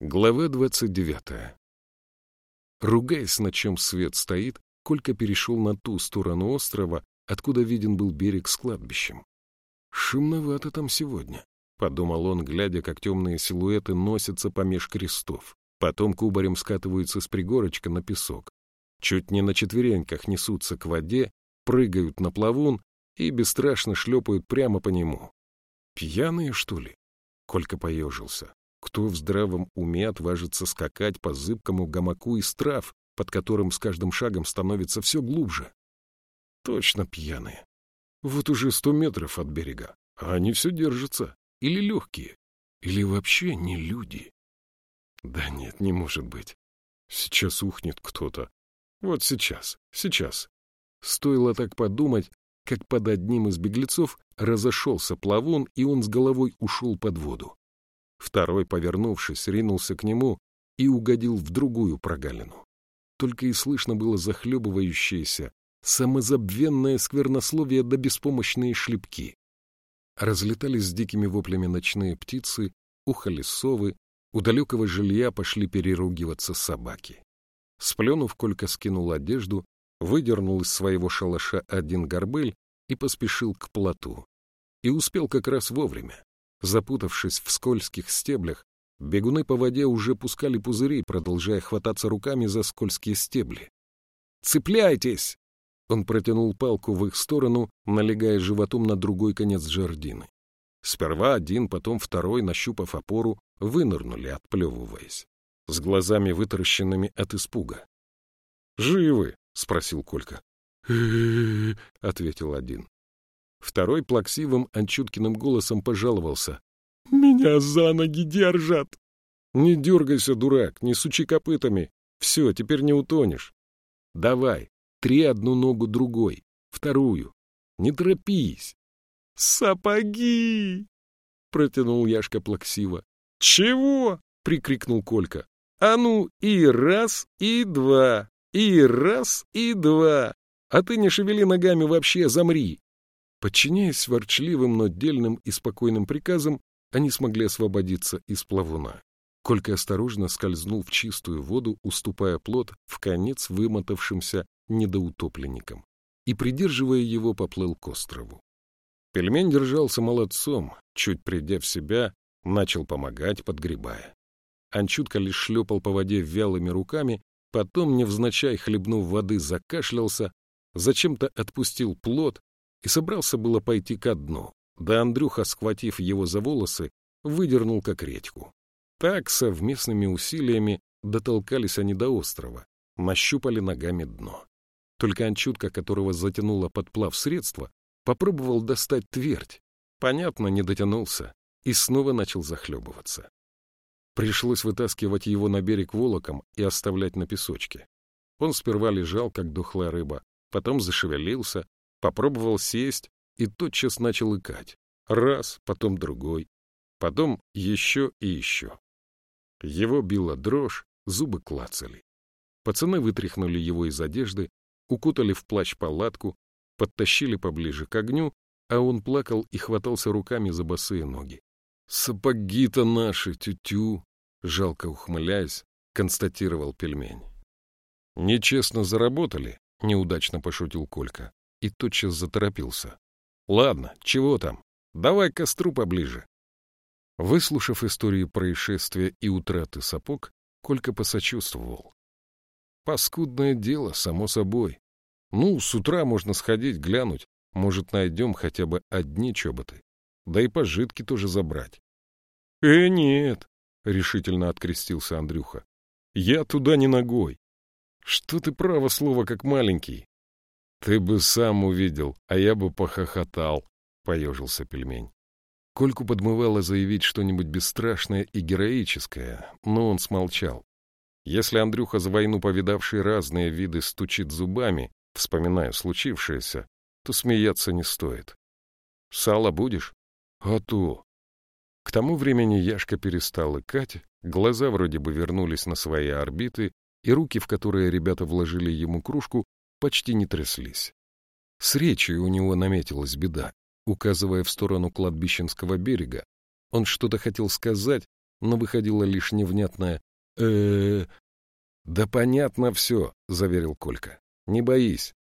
Глава двадцать девятая. Ругаясь, на чем свет стоит, Колька перешел на ту сторону острова, откуда виден был берег с кладбищем. «Шумновато там сегодня», — подумал он, глядя, как темные силуэты носятся помеж крестов. Потом кубарем скатываются с пригорочка на песок. Чуть не на четвереньках несутся к воде, прыгают на плавун и бесстрашно шлепают прямо по нему. «Пьяные, что ли?» — Колька поежился. Кто в здравом уме отважится скакать по зыбкому гамаку из трав, под которым с каждым шагом становится все глубже? Точно пьяные. Вот уже сто метров от берега, а они все держатся. Или легкие, или вообще не люди. Да нет, не может быть. Сейчас ухнет кто-то. Вот сейчас, сейчас. Стоило так подумать, как под одним из беглецов разошелся плавун, и он с головой ушел под воду. Второй, повернувшись, ринулся к нему и угодил в другую прогалину. Только и слышно было захлебывающееся, самозабвенное сквернословие да беспомощные шлепки. Разлетались с дикими воплями ночные птицы, ухали совы, у далекого жилья пошли переругиваться собаки. Сплюнув, Колька скинул одежду, выдернул из своего шалаша один горбыль и поспешил к плоту. И успел как раз вовремя. Запутавшись в скользких стеблях, бегуны по воде уже пускали пузыри, продолжая хвататься руками за скользкие стебли. «Цепляйтесь!» Он протянул палку в их сторону, налегая животом на другой конец жердины. Сперва один, потом второй, нащупав опору, вынырнули, отплевываясь, с глазами вытаращенными от испуга. «Живы?» — спросил Колька. ответил один. Второй плаксивым Анчуткиным голосом пожаловался. «Меня за ноги держат!» «Не дергайся, дурак, не сучи копытами. Все, теперь не утонешь. Давай, три одну ногу другой, вторую. Не торопись!» «Сапоги!» — протянул Яшка плаксиво. «Чего?» — прикрикнул Колька. «А ну, и раз, и два, и раз, и два. А ты не шевели ногами вообще, замри. Подчиняясь ворчливым, но дельным и спокойным приказам, они смогли освободиться из плавуна. Колька осторожно скользнул в чистую воду, уступая плот в конец вымотавшимся недоутопленникам, и, придерживая его, поплыл к острову. Пельмень держался молодцом, чуть придя в себя, начал помогать, подгребая. Анчутка лишь шлепал по воде вялыми руками, потом, невзначай хлебнув воды, закашлялся, зачем-то отпустил плот, и собрался было пойти ко дну, да Андрюха, схватив его за волосы, выдернул как редьку. Так, совместными усилиями, дотолкались они до острова, нащупали ногами дно. Только Анчутка, которого затянуло подплав средства, попробовал достать твердь. Понятно, не дотянулся и снова начал захлебываться. Пришлось вытаскивать его на берег волоком и оставлять на песочке. Он сперва лежал, как духлая рыба, потом зашевелился, Попробовал сесть и тотчас начал икать. Раз, потом другой, потом еще и еще. Его била дрожь, зубы клацали. Пацаны вытряхнули его из одежды, укутали в плащ палатку, подтащили поближе к огню, а он плакал и хватался руками за босые ноги. «Сапоги-то наши, тю-тю!» — жалко ухмыляясь, констатировал пельмень. «Нечестно заработали», — неудачно пошутил Колька и тотчас заторопился. «Ладно, чего там? Давай к костру поближе». Выслушав историю происшествия и утраты сапог, Колька посочувствовал. «Паскудное дело, само собой. Ну, с утра можно сходить, глянуть, может, найдем хотя бы одни чоботы. Да и пожитки тоже забрать». «Э, нет», — решительно открестился Андрюха. «Я туда не ногой. Что ты право слово как маленький? Ты бы сам увидел, а я бы похохотал, — поежился пельмень. Кольку подмывало заявить что-нибудь бесстрашное и героическое, но он смолчал. Если Андрюха за войну повидавший разные виды стучит зубами, вспоминая случившееся, то смеяться не стоит. Сало будешь? А то. К тому времени Яшка перестал икать, глаза вроде бы вернулись на свои орбиты, и руки, в которые ребята вложили ему кружку, почти не тряслись. С речью у него наметилась беда. Указывая в сторону кладбищенского берега, он что-то хотел сказать, но выходило лишь невнятное э, Да понятно все, — заверил Колька. — Не боись.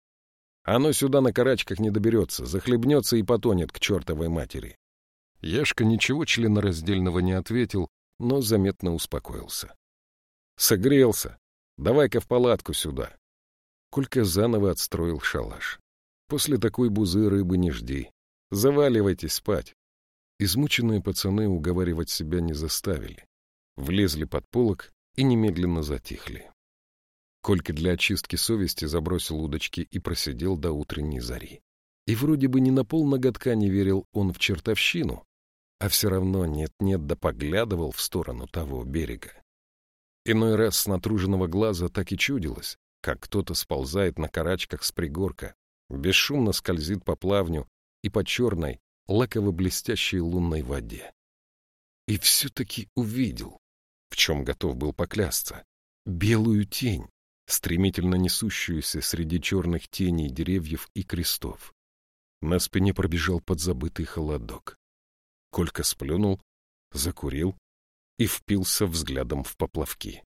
Оно сюда на карачках не доберется, захлебнется и потонет к чертовой матери. Яшка ничего членораздельного не ответил, но заметно успокоился. — Согрелся. Давай-ка в палатку сюда. Колька заново отстроил шалаш. После такой бузы рыбы не жди. Заваливайтесь спать. Измученные пацаны уговаривать себя не заставили. Влезли под полок и немедленно затихли. Колька для очистки совести забросил удочки и просидел до утренней зари. И вроде бы ни на пол ноготка не верил он в чертовщину, а все равно нет-нет да поглядывал в сторону того берега. Иной раз с натруженного глаза так и чудилось, как кто-то сползает на карачках с пригорка, бесшумно скользит по плавню и по черной, лаково-блестящей лунной воде. И все-таки увидел, в чем готов был поклясться, белую тень, стремительно несущуюся среди черных теней деревьев и крестов. На спине пробежал подзабытый холодок. Колька сплюнул, закурил и впился взглядом в поплавки.